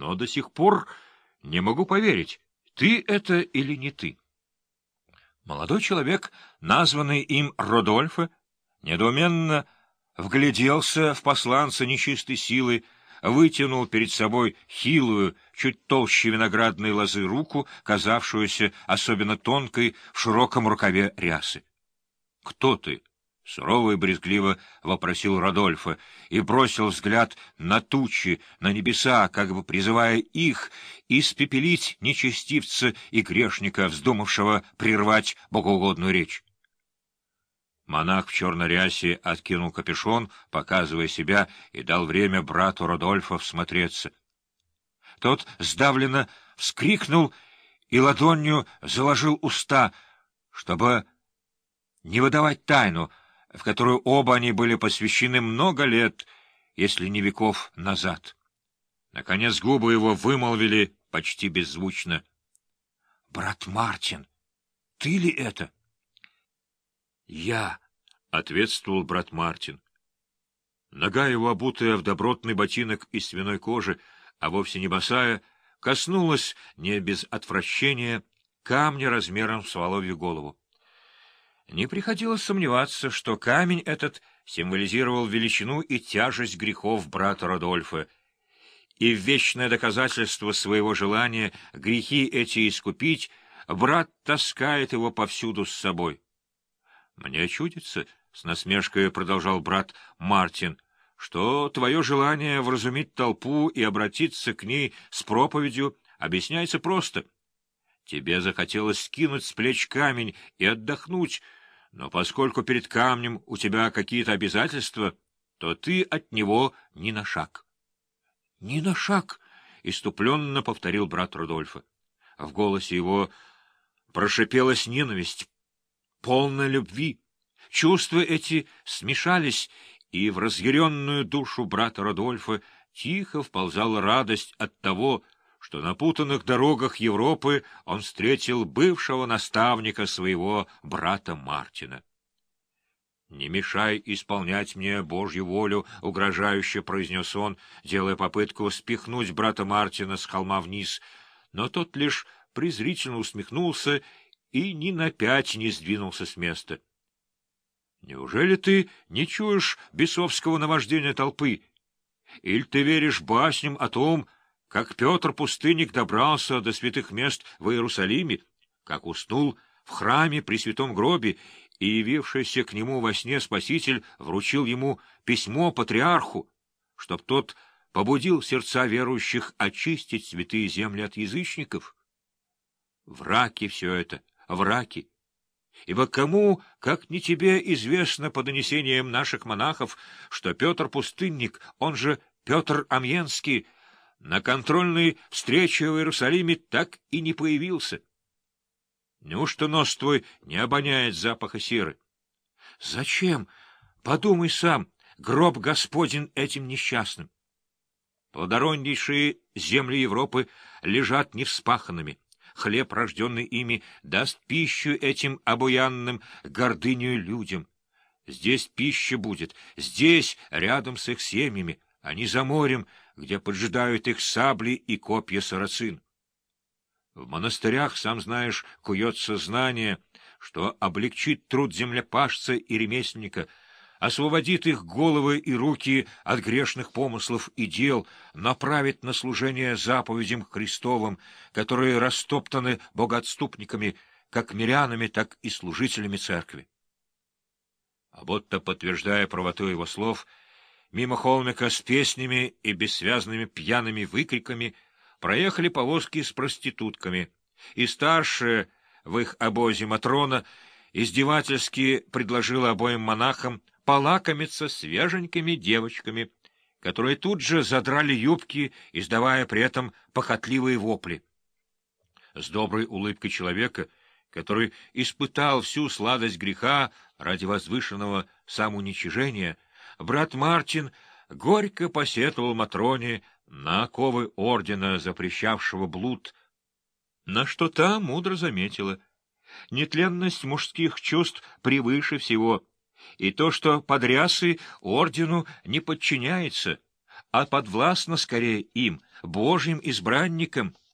но до сих пор не могу поверить, ты это или не ты. Молодой человек, названный им Родольфо, недоуменно вгляделся в посланца нечистой силы, вытянул перед собой хилую, чуть толще виноградной лозы руку, казавшуюся особенно тонкой в широком рукаве рясы. — Кто ты? — сурово и брезгливо вопросил Родольфо и бросил взгляд на тучи, на небеса, как бы призывая их испепелить нечестивца и грешника, вздумавшего прервать богоугодную речь. Монах в черной рясе откинул капюшон, показывая себя, и дал время брату Родольфа всмотреться. Тот сдавленно вскрикнул и ладонью заложил уста, чтобы не выдавать тайну, в которую оба они были посвящены много лет, если не веков назад. Наконец губы его вымолвили почти беззвучно. — Брат Мартин, ты ли это? — Я, — ответствовал брат Мартин. Нога его, обутая в добротный ботинок из свиной кожи, а вовсе не босая, коснулась, не без отвращения, камня размером с воловью голову. Не приходилось сомневаться, что камень этот символизировал величину и тяжесть грехов брата Родольфа, и в вечное доказательство своего желания грехи эти искупить брат таскает его повсюду с собой. Мне чудится, — с насмешкой продолжал брат Мартин, — что твое желание вразумить толпу и обратиться к ней с проповедью объясняется просто. Тебе захотелось скинуть с плеч камень и отдохнуть, но поскольку перед камнем у тебя какие-то обязательства, то ты от него ни на шаг. — Ни на шаг! — иступленно повторил брат Рудольфа. В голосе его прошипелась ненависть, полная любви. Чувства эти смешались, и в разъяренную душу брата Родольфа тихо вползала радость от того, что на путанных дорогах Европы он встретил бывшего наставника своего брата Мартина. «Не мешай исполнять мне Божью волю», — угрожающе произнес он, делая попытку спихнуть брата Мартина с холма вниз, но тот лишь презрительно усмехнулся и ни на пять не сдвинулся с места. «Неужели ты не чуешь бесовского наваждения толпы? Или ты веришь басням о том, как Петр Пустынник добрался до святых мест в Иерусалиме, как уснул в храме при святом гробе, и явившийся к нему во сне Спаситель вручил ему письмо патриарху, чтоб тот побудил сердца верующих очистить святые земли от язычников? Враки все это, враки. Ибо кому, как не тебе, известно по донесениям наших монахов, что Петр Пустынник, он же Петр Амьенский, на контрольной встрече в Иерусалиме так и не появился. Неужто нос твой не обоняет запаха серы? Зачем? Подумай сам, гроб Господень этим несчастным. Плодороднейшие земли Европы лежат невспаханными. Хлеб, рожденный ими, даст пищу этим обуянным гордынью людям. Здесь пища будет, здесь, рядом с их семьями, а не за морем, где поджидают их сабли и копья сарацин. В монастырях, сам знаешь, куется знание, что облегчит труд землепашца и ремесленника, освободит их головы и руки от грешных помыслов и дел, направит на служение заповедям Христовым, которые растоптаны богоотступниками, как мирянами, так и служителями церкви. А будто подтверждая правоту его слов, — Мимо холмика с песнями и бессвязными пьяными выкриками проехали повозки с проститутками, и старшая в их обозе Матрона издевательски предложила обоим монахам полакомиться свеженькими девочками, которые тут же задрали юбки, издавая при этом похотливые вопли. С доброй улыбкой человека, который испытал всю сладость греха ради возвышенного самоуничижения, брат Мартин горько посетовал Матроне на оковы ордена, запрещавшего блуд, на что та мудро заметила. Нетленность мужских чувств превыше всего, и то, что подрясы ордену не подчиняется, а подвластна скорее им, Божьим избранникам —